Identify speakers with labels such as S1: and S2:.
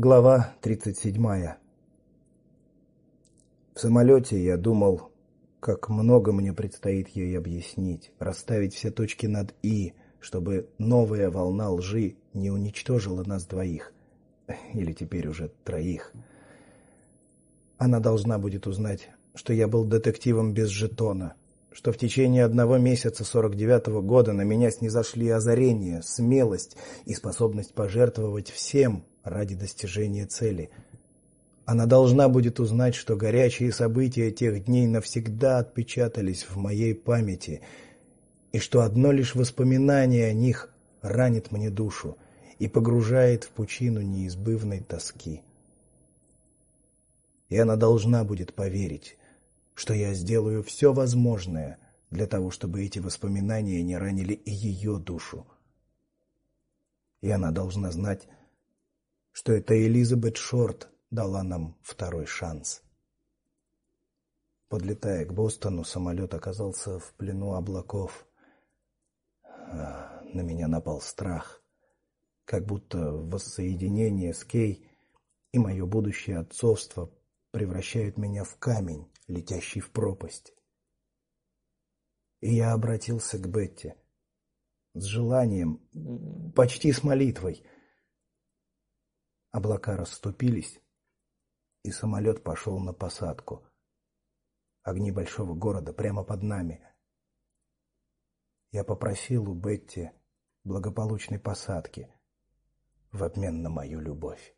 S1: Глава 37. В самолете я думал, как много мне предстоит ей объяснить, расставить все точки над «и», чтобы новая волна лжи не уничтожила нас двоих, или теперь уже троих. Она должна будет узнать, что я был детективом без жетона, что в течение одного месяца 49-го года на меня снизошли озарение, смелость и способность пожертвовать всем, ради достижения цели. Она должна будет узнать, что горячие события тех дней навсегда отпечатались в моей памяти, и что одно лишь воспоминание о них ранит мне душу и погружает в пучину неизбывной тоски. И она должна будет поверить, что я сделаю все возможное для того, чтобы эти воспоминания не ранили и ее душу. И она должна знать, что это Элизабет Шорт дала нам второй шанс. Подлетая к Бостону, самолет оказался в плену облаков. А, на меня напал страх, как будто воссоединение с Кей и мое будущее отцовство превращают меня в камень, летящий в пропасть. И я обратился к Бетти с желанием, почти с молитвой — Облака расступились, и самолет пошел на посадку. Огни большого города прямо под нами. Я попросил у Бетти благополучной посадки в обмен на мою любовь.